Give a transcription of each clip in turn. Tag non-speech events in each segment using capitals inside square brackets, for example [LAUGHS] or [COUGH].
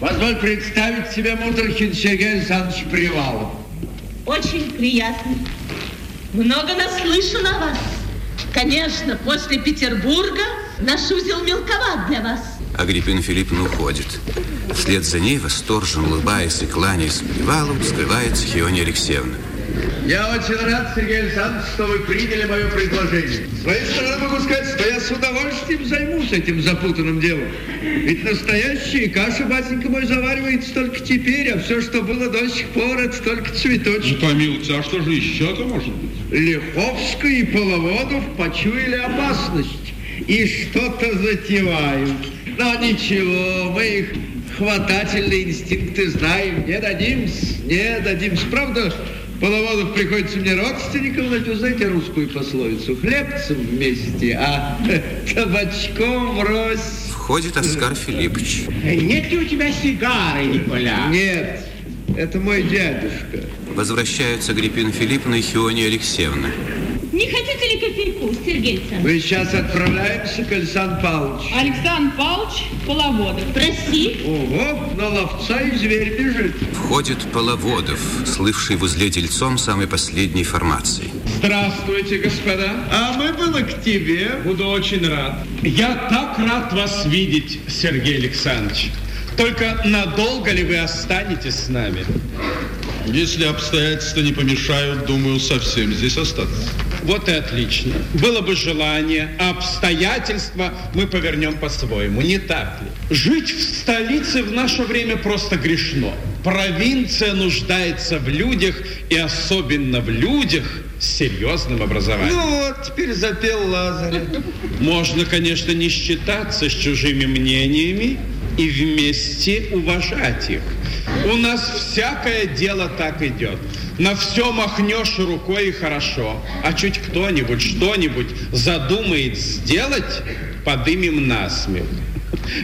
Позволь представить себе Мудрахин Сергей Александрович Привалов. Очень приятно. Много наслышано о вас. Конечно, после Петербурга наш узел мелковат для вас. Агриппина Филипповна уходит. Вслед за ней, восторженно улыбаясь и кланяясь Привалову, скрывается Хиония Алексеевна. Я очень рад, Сергей Александрович, что вы приняли мое предложение. С своей стороны могу сказать, что я с удовольствием займусь этим запутанным делом. Ведь настоящая каша, батенька мой, заваривается только теперь, а все, что было до сих пор, это только цветочки. Ну, помилуйте, а что же еще-то может быть? Лиховский и Половодов почуяли опасность и что-то затевают. Но ничего, мы их хватательные инстинкты знаем, не дадимся, не дадимся. Правда, Половодов приходится мне родственником, значит, вы знаете русскую пословицу? Хлебцем вместе, а [LAUGHS] табачком врозь. Входит Оскар Филиппович. Нет ли у тебя сигары, Николя? Нет, это мой дядюшка. Возвращаются Агриппина Филипповна и Хиония Алексеевна. Не хотите ли кофейку, Сергей Александрович? Мы сейчас отправляемся к Александру Павловичу. Александр Павлович Половодов. Проси. Ого, на ловца и зверь бежит. Входит Половодов, слывший в узле дельцом самой последней формации. Здравствуйте, господа. А мы было к тебе. Буду очень рад. Я так рад вас видеть, Сергей Александрович. Только надолго ли вы останетесь с нами? Если обстоятельства не помешают, думаю, совсем здесь остаться. Вот и отлично. Было бы желание, а обстоятельства мы повернем по-своему, не так ли? Жить в столице в наше время просто грешно. Провинция нуждается в людях, и особенно в людях с серьезным образованием. Ну вот, теперь запел Лазарь. Можно, конечно, не считаться с чужими мнениями и вместе уважать их. У нас всякое дело так идет. На все махнешь рукой и хорошо. А чуть кто-нибудь что-нибудь задумает сделать, подымем насмех.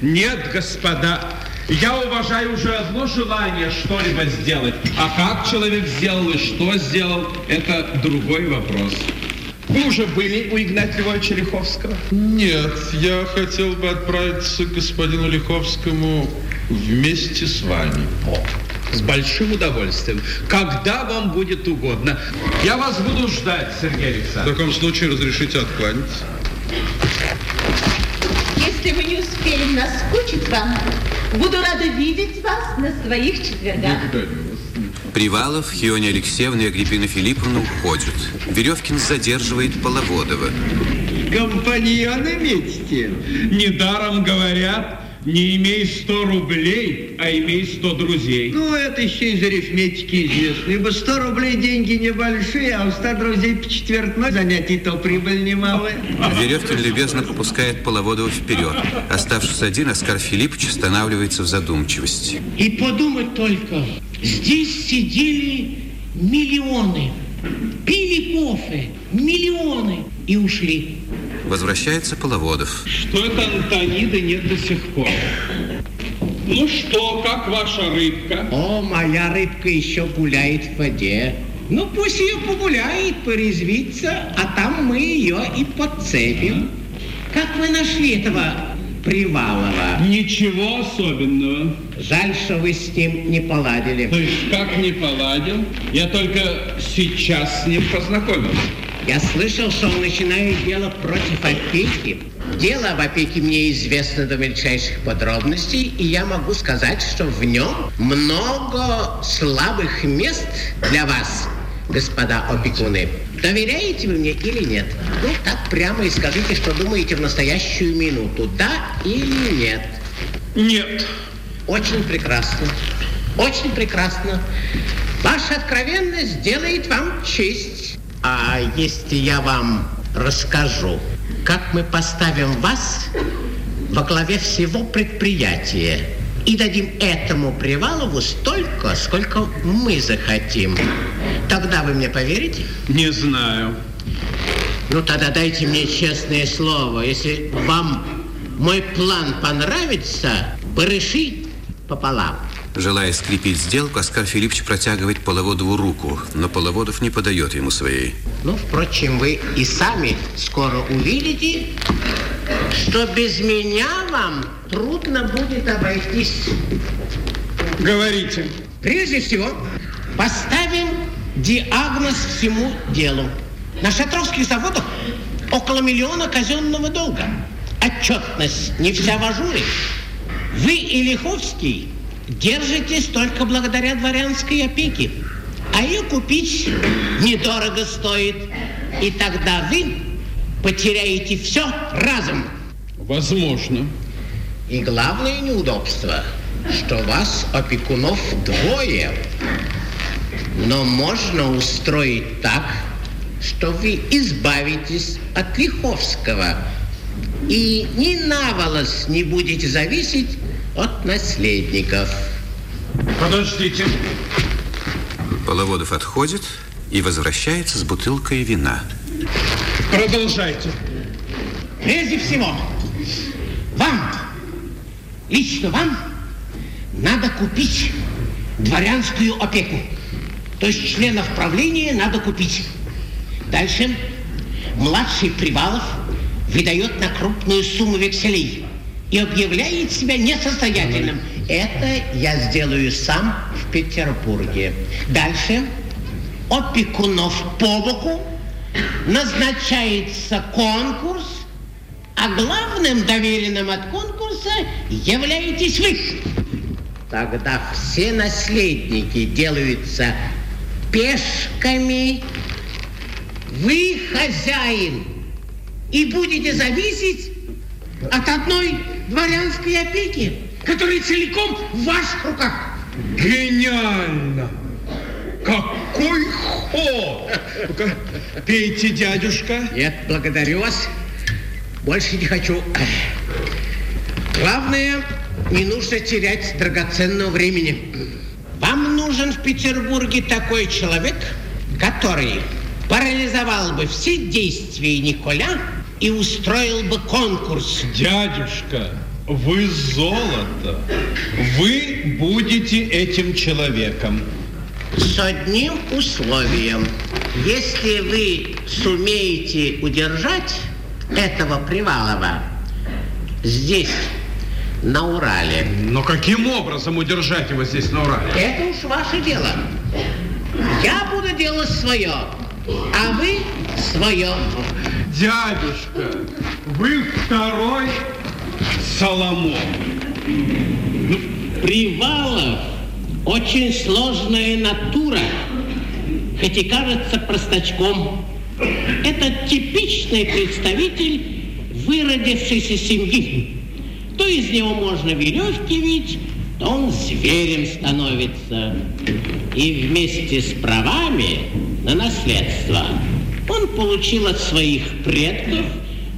Нет, господа, я уважаю уже одно желание что-либо сделать. А как человек сделал и что сделал, это другой вопрос. Вы уже были у Игнатия Львовича Лиховского? Нет, я хотел бы отправиться к господину Лиховскому вместе с вами. С большим удовольствием. Когда вам будет угодно. Я вас буду ждать, Сергей В Александрович. таком случае разрешите откланяться. Если вы не успели наскучить вам, буду рада видеть вас на своих четвергах. Привалов, Хиония Алексеевна и Агриппина Филипповна уходят. Веревкин задерживает Половодова. Компаньоны метите. Недаром говорят, не имей 100 рублей, а имей 100 друзей. Ну, это еще из арифметики известно. Ибо 100 рублей деньги небольшие, а у 100 друзей по четвертной занятий то прибыль немалая. Веревкин любезно пропускает Половодова вперед. Оставшись один, Оскар Филиппович останавливается в задумчивости. И подумать только, здесь сидели миллионы, пили кофе, миллионы и ушли. Возвращается Половодов. Что это Антониды нет до сих пор? Ну что, как ваша рыбка? О, моя рыбка еще гуляет в воде. Ну, пусть ее погуляет, порезвится, а там мы ее и подцепим. Как вы нашли этого Привалова? Ничего особенного. Жаль, что вы с ним не поладили. То есть как не поладил? Я только сейчас с ним познакомился. Я слышал, что он начинает дело против опеки. Дело об опеке мне известно до мельчайших подробностей, и я могу сказать, что в нем много слабых мест для вас, господа опекуны. Доверяете вы мне или нет? Ну, так прямо и скажите, что думаете в настоящую минуту, да или нет? Нет. Очень прекрасно. Очень прекрасно. Ваша откровенность делает вам честь. А если я вам расскажу, как мы поставим вас во главе всего предприятия и дадим этому Привалову столько, сколько мы захотим, тогда вы мне поверите? Не знаю. Ну, тогда дайте мне честное слово. Если вам мой план понравится, пореши пополам. Желая скрепить сделку, Оскар Филиппович протягивает Половодову руку, но Половодов не подает ему своей. Ну, впрочем, вы и сами скоро увидите, что без меня вам трудно будет обойтись. Говорите. Прежде всего, поставим диагноз всему делу. На шатровских заводах около миллиона казенного долга. Отчетность не вся в ажуре. Вы и Лиховский держитесь только благодаря дворянской опеке. А ее купить недорого стоит. И тогда вы потеряете все разом. Возможно. И главное неудобство, что вас опекунов двое. Но можно устроить так, что вы избавитесь от Лиховского и ни на волос не будете зависеть от наследников. Подождите. Половодов отходит и возвращается с бутылкой вина. Продолжайте. Прежде всего, вам, лично вам, надо купить дворянскую опеку. То есть членов правления надо купить. Дальше младший Привалов выдает на крупную сумму векселей и объявляет себя несостоятельным. Это я сделаю сам в Петербурге. Дальше опекунов по боку назначается конкурс, а главным доверенным от конкурса являетесь вы. Тогда все наследники делаются пешками. Вы хозяин и будете зависеть от одной дворянской опеки, которая целиком в ваших руках. Гениально! Какой ход! [LAUGHS] Пейте, дядюшка. Нет, благодарю вас. Больше не хочу. Главное, не нужно терять драгоценного времени. Вам нужен в Петербурге такой человек, который парализовал бы все действия Николя и устроил бы конкурс. Дядюшка, вы золото. Вы будете этим человеком. С одним условием. Если вы сумеете удержать этого Привалова здесь, на Урале, Но каким образом удержать его здесь на Урале? это уж ваше дело. Я буду делать свое, а вы свое. Дядюшка, вы второй Соломон. Привалов очень сложная натура, хоть и кажется простачком. Это типичный представитель выродившейся семьи. То из него можно веревки вить, то он зверем становится. И вместе с правами на наследство он получил от своих предков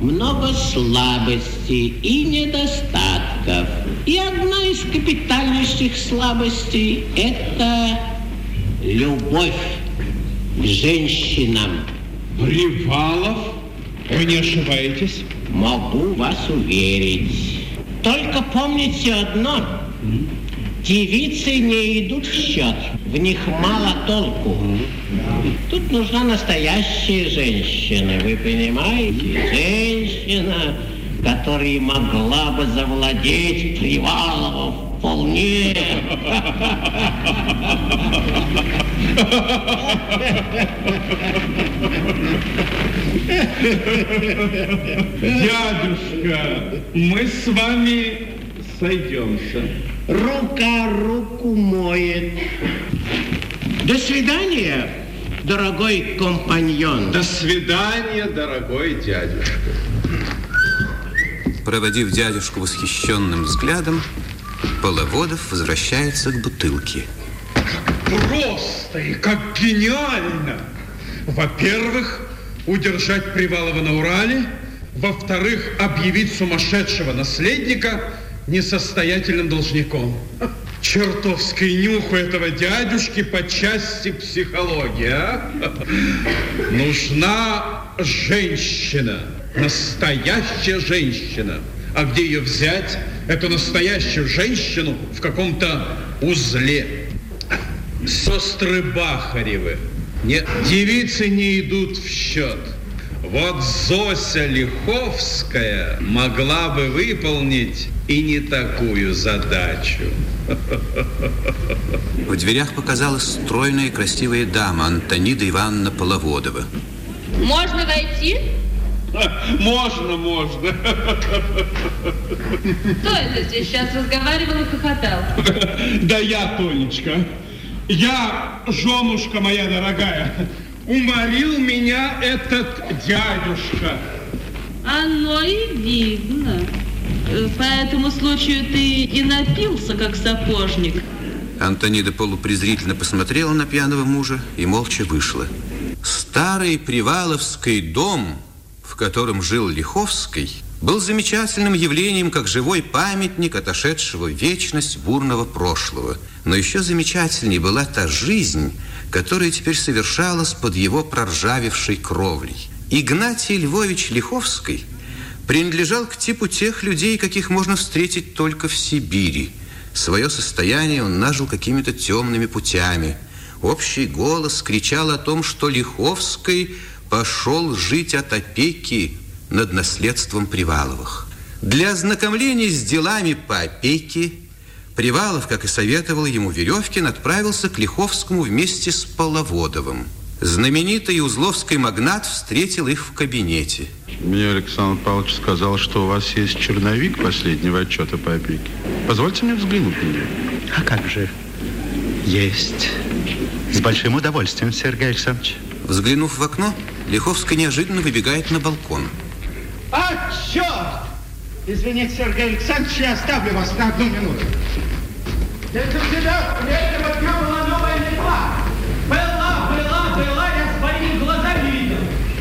много слабостей и недостатков. И одна из капитальнейших слабостей – это любовь к женщинам. Привалов? Вы не ошибаетесь? Могу вас уверить. Только помните одно. Девицы не идут в счет. В них мало толку. Тут нужна настоящая женщина, вы понимаете? Женщина, которая могла бы завладеть Приваловым вполне. Дядюшка, мы с вами сойдемся. Рука руку моет. До свидания, дорогой компаньон. До свидания, дорогой дядюшка. Проводив дядюшку восхищенным взглядом, Половодов возвращается к бутылке. Просто и как гениально! Во-первых, удержать Привалова на Урале. Во-вторых, объявить сумасшедшего наследника несостоятельным должником. Чертовский нюх у этого дядюшки по части психологии, а? Нужна женщина, настоящая женщина. А где ее взять, эту настоящую женщину в каком-то узле? Сестры Бахаревы. Нет, девицы не идут в счет. Вот Зося Лиховская могла бы выполнить и не такую задачу. В дверях показалась стройная и красивая дама Антонида Ивановна Половодова. Можно войти? Можно, можно. Кто это здесь сейчас разговаривал и хохотал? Да я, Тонечка. Я, женушка моя дорогая, уморил меня этот дядюшка. Оно и видно. По этому случаю ты и напился, как сапожник. Антонида полупрезрительно посмотрела на пьяного мужа и молча вышла. Старый Приваловский дом, в котором жил Лиховский, был замечательным явлением, как живой памятник отошедшего в вечность бурного прошлого. Но еще замечательнее была та жизнь, которая теперь совершалась под его проржавевшей кровлей. Игнатий Львович Лиховский принадлежал к типу тех людей, каких можно встретить только в Сибири. Свое состояние он нажил какими-то темными путями. Общий голос кричал о том, что Лиховский пошел жить от опеки над наследством Приваловых. Для ознакомления с делами по опеке Привалов, как и советовал ему Веревкин, отправился к Лиховскому вместе с Половодовым. Знаменитый узловский магнат встретил их в кабинете. Мне Александр Павлович сказал, что у вас есть черновик последнего отчета по опеке. Позвольте мне взглянуть на него. А как же? Есть. С большим удовольствием, Сергей Александрович. Взглянув в окно, Лиховский неожиданно выбегает на балкон. А, черт! Извините, Сергей Александрович, я оставлю вас на одну минуту. Это тебя третьего дня была новая метла. Была, была, была, я своими глазами видел.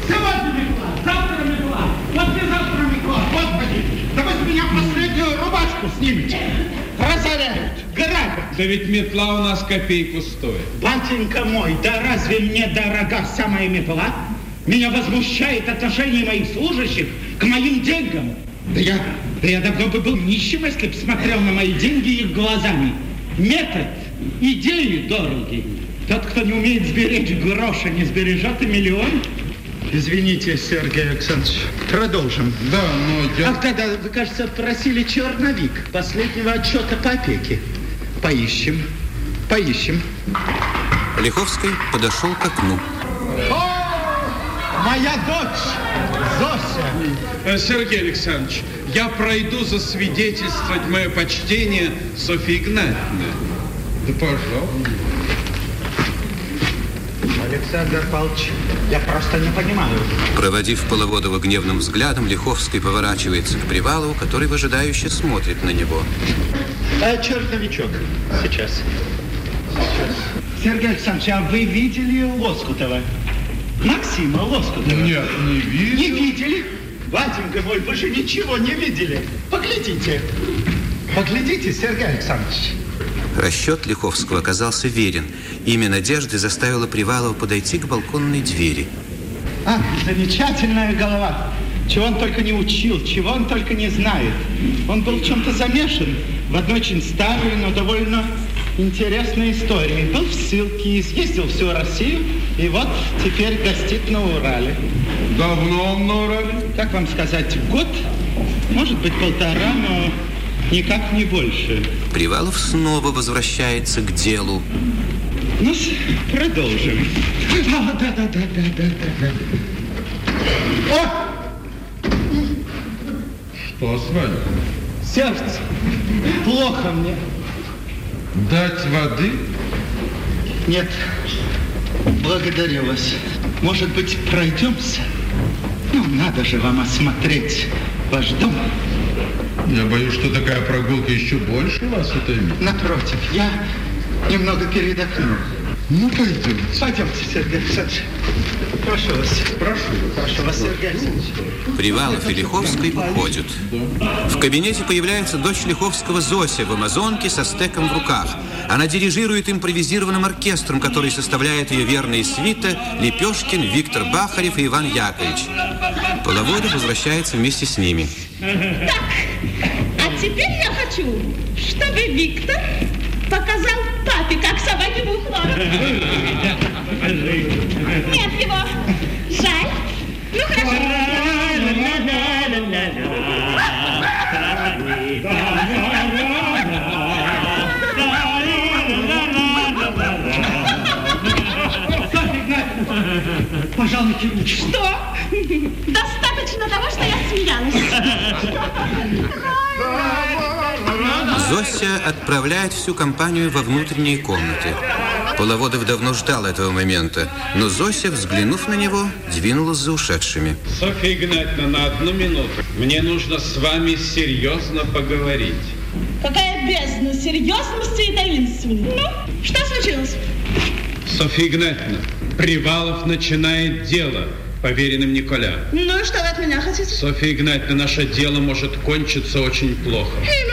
Сегодня метла, завтра метла, послезавтра метла. Господи, да вы с меня последнюю рубашку снимете. Разоряют, грабят. Да ведь метла у нас копейку стоит. Батенька мой, да разве мне дорога самая метла? Меня возмущает отношение моих служащих к моим деньгам. Да я, да я давно бы был нищим, если бы смотрел на мои деньги их глазами. Метод, идеи дороги. Тот, кто не умеет сберечь гроша, не сбережет и миллион. Извините, Сергей Александрович, продолжим. Да, но я... Ах, да-да, вы, кажется, просили черновик последнего отчета по опеке. Поищем, поищем. Лиховский подошел к окну. Моя дочь, Зося. Э, Сергей Александрович, я пройду засвидетельствовать мое почтение Софье Игнатьевне. Да, пожалуйста. Александр Павлович, я просто не понимаю. Проводив Половодова гневным взглядом, Лиховский поворачивается к Привалову, который выжидающе смотрит на него. А черновичок сейчас. Сейчас. Сергей Александрович, а вы видели Лоскутова? Максима Лоскутова? Нет, не видел. Не видели? Батенька мой, вы же ничего не видели. Поглядите. Поглядите, Сергей Александрович. Расчет Лиховского оказался верен. Имя Надежды заставило Привалова подойти к балконной двери. А, замечательная голова. Чего он только не учил, чего он только не знает. Он был в чем-то замешан в одной очень старой, но довольно интересной истории. Был в ссылке, съездил всю Россию, и вот теперь гостит на Урале. Давно он на Урале? Как вам сказать, год? Может быть, полтора, но никак не больше. Привалов снова возвращается к делу. Ну, продолжим. А, да, да, да, да, да, да. О! Что с вами? Сердце. Плохо мне. Дать воды? Нет. Благодарю вас. Может быть, пройдемся? Ну, надо же вам осмотреть ваш дом. Я боюсь, что такая прогулка еще больше вас утомит. Напротив, я немного передохну. Ну, пойдемте. Пойдемте, Сергей Александрович. Прошу вас. Прошу. Прошу вас, Сергей Александрович. Привалов и Лиховский уходят. В кабинете появляется дочь Лиховского Зося в амазонке со стеком в руках. Она дирижирует импровизированным оркестром, который составляет ее верные свита Лепешкин, Виктор Бахарев и Иван Яковлевич. Половодов возвращается вместе с ними. Так, а теперь я хочу, чтобы Виктор Показал папе, как собаки бухло. Нет его. Жаль. Ну хорошо. Пожалуйте лучше. Что? Достаточно того, что я смеялась. Зося отправляет всю компанию во внутренние комнаты. Половодов давно ждал этого момента, но Зося, взглянув на него, двинулась за ушедшими. Софья Игнатьевна, на одну минуту. Мне нужно с вами серьезно поговорить. Какая бездна серьезности и таинственности. Ну, что случилось? Софья Игнатьевна, Привалов начинает дело поверенным Николя. Ну и что вы от меня хотите? Софья Игнатьевна, наше дело может кончиться очень плохо. Именно.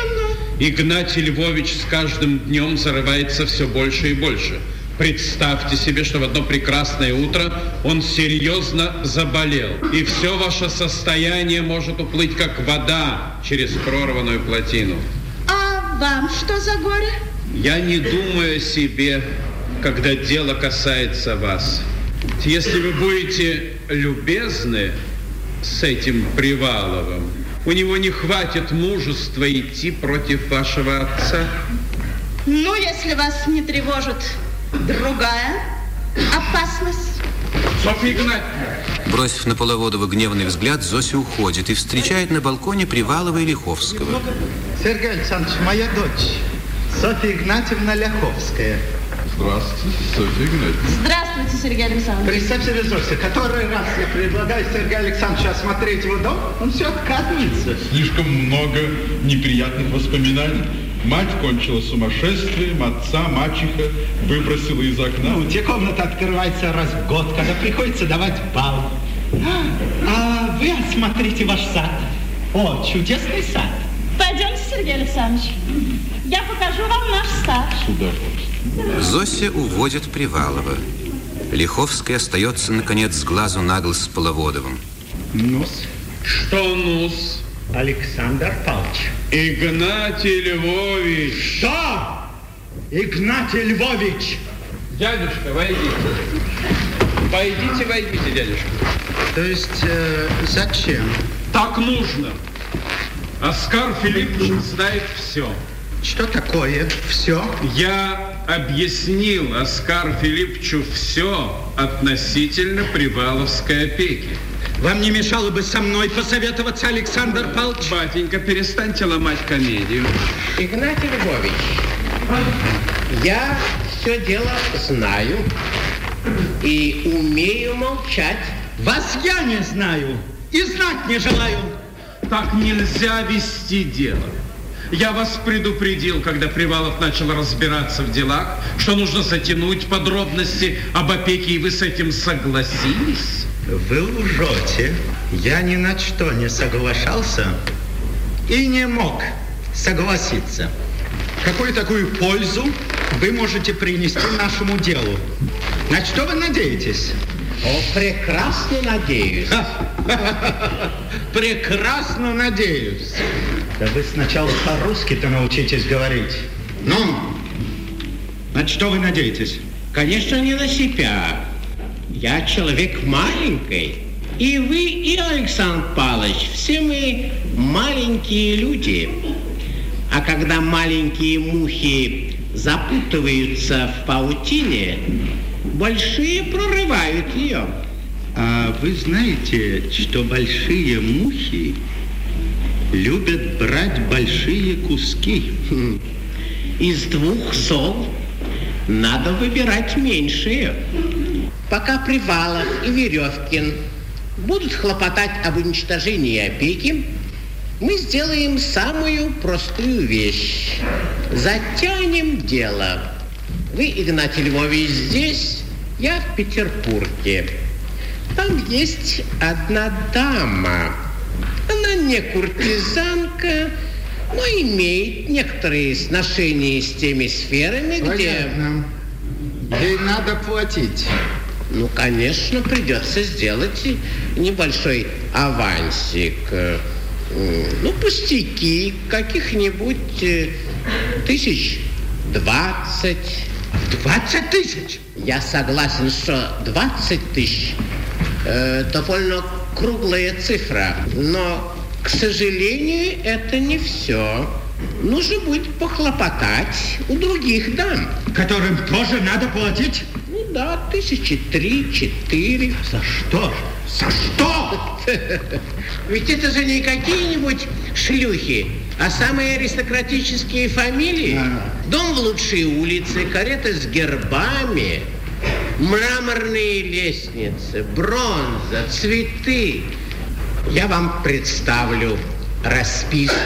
Игнатий Львович с каждым днем зарывается все больше и больше. Представьте себе, что в одно прекрасное утро он серьезно заболел. И все ваше состояние может уплыть, как вода через прорванную плотину. А вам что за горе? Я не думаю о себе, когда дело касается вас. Если вы будете любезны с этим Приваловым, у него не хватит мужества идти против вашего отца. Ну, если вас не тревожит другая опасность. Софья Игнатьевна! Бросив на Половодова гневный взгляд, Зося уходит и встречает на балконе Привалова и Лиховского. Сергей Александрович, моя дочь, Софья Игнатьевна Ляховская. Здравствуйте, Софья Игнатьевна. Здравствуйте, Сергей Александрович. Представь себе, Зося, который раз я предлагаю Сергею Александровичу осмотреть его дом, он все отказывается. Слишком много неприятных воспоминаний. Мать кончила сумасшествием, отца мачеха выбросила из окна. Ну, те комната открывается раз в год, когда приходится давать бал. А вы осмотрите ваш сад. О, чудесный сад. Пойдемте, Сергей Александрович. Я покажу вам наш сад. Сюда, Зося уводит Привалова. Лиховский остается, наконец, с глазу на глаз с Половодовым. Нус, Что нус? Александр Павлович. Игнатий Львович! Что? Игнатий Львович! Дядюшка, войдите. Войдите, войдите, дядюшка. То есть, э, зачем? Так нужно. Оскар Филиппович знает все. Что такое все? Я объяснил Оскару Филипповичу все относительно Приваловской опеки. Вам не мешало бы со мной посоветоваться, Александр Павлович? Батенька, перестаньте ломать комедию. Игнатий Львович, я все дело знаю и умею молчать. Вас я не знаю и знать не желаю. Так нельзя вести дело. Я вас предупредил, когда Привалов начал разбираться в делах, что нужно затянуть подробности об опеке, и вы с этим согласились? Вы лжете. Я ни на что не соглашался и не мог согласиться. Какую такую пользу вы можете принести нашему делу? На что вы надеетесь? О, прекрасно надеюсь. Прекрасно надеюсь. Да вы сначала по-русски-то научитесь говорить. Ну, на что вы надеетесь? Конечно, не на себя. Я человек маленький. И вы, и Александр Павлович, все мы маленькие люди. А когда маленькие мухи запутываются в паутине, большие прорывают ее. А вы знаете, что большие мухи любят брать большие куски? Из двух зол надо выбирать меньшие. Пока Привалов и Веревкин будут хлопотать об уничтожении опеки, мы сделаем самую простую вещь. Затянем дело. Вы, Игнатий Львович, здесь, я в Петербурге. Там есть одна дама. Не куртизанка, но имеет некоторые сношения с теми сферами, где... Понятно. Ей надо платить. Ну, конечно, придется сделать небольшой авансик. Э, Ну, пустяки, каких-нибудь э, тысяч двадцать. 20 тысяч? Я согласен, что 20 тысяч э, довольно круглая цифра, но, к сожалению, это не все. Нужно будет похлопотать у других дам. Которым тоже надо платить? Ну да, тысячи три-четыре. За что? За что? [LAUGHS] Ведь это же не какие-нибудь шлюхи, а самые аристократические фамилии. Дом в лучшей улице, карета с гербами, мраморные лестницы, бронза, цветы. Я вам представлю расписку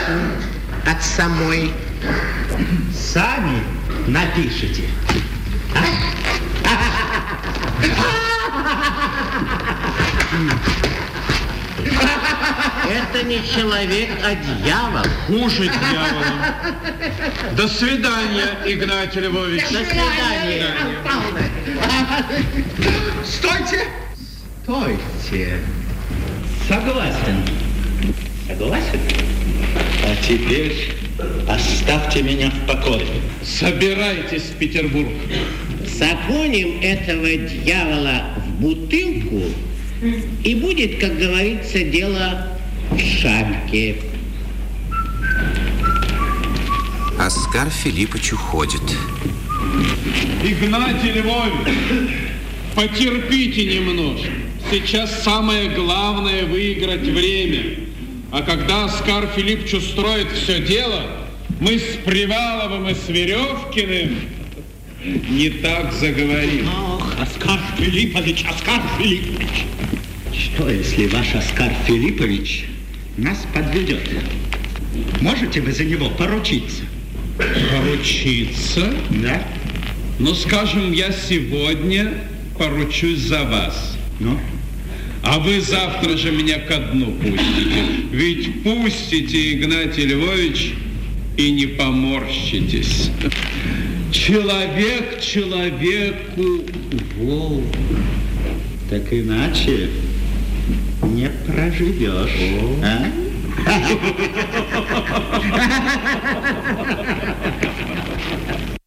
от самой. Сами напишите. Это не человек, а дьявол. Хуже дьявола. До свидания, Игнатий Львович. До свидания. Стойте! Стойте. Согласен. Согласен? А теперь оставьте меня в покое. Собирайтесь в Петербург. Загоним этого дьявола в бутылку, и будет, как говорится, дело в шапке. Оскар Филиппович уходит. Игнатий Львович, потерпите немножко. Сейчас самое главное выиграть время. А когда Оскар Филиппович устроит все дело, мы с Приваловым и с Веревкиным не так заговорим. Ох, Оскар Филиппович, Оскар Филиппович. Что, если ваш Оскар Филиппович нас подведет? Можете вы за него поручиться? Поручиться? Да. Ну, скажем, я сегодня поручусь за вас. Ну? А вы завтра же меня ко дну пустите. Ведь пустите, Игнатий Львович, и не поморщитесь. Человек человеку волк. Так иначе не проживешь. А? [LAUGHS] [LAUGHS]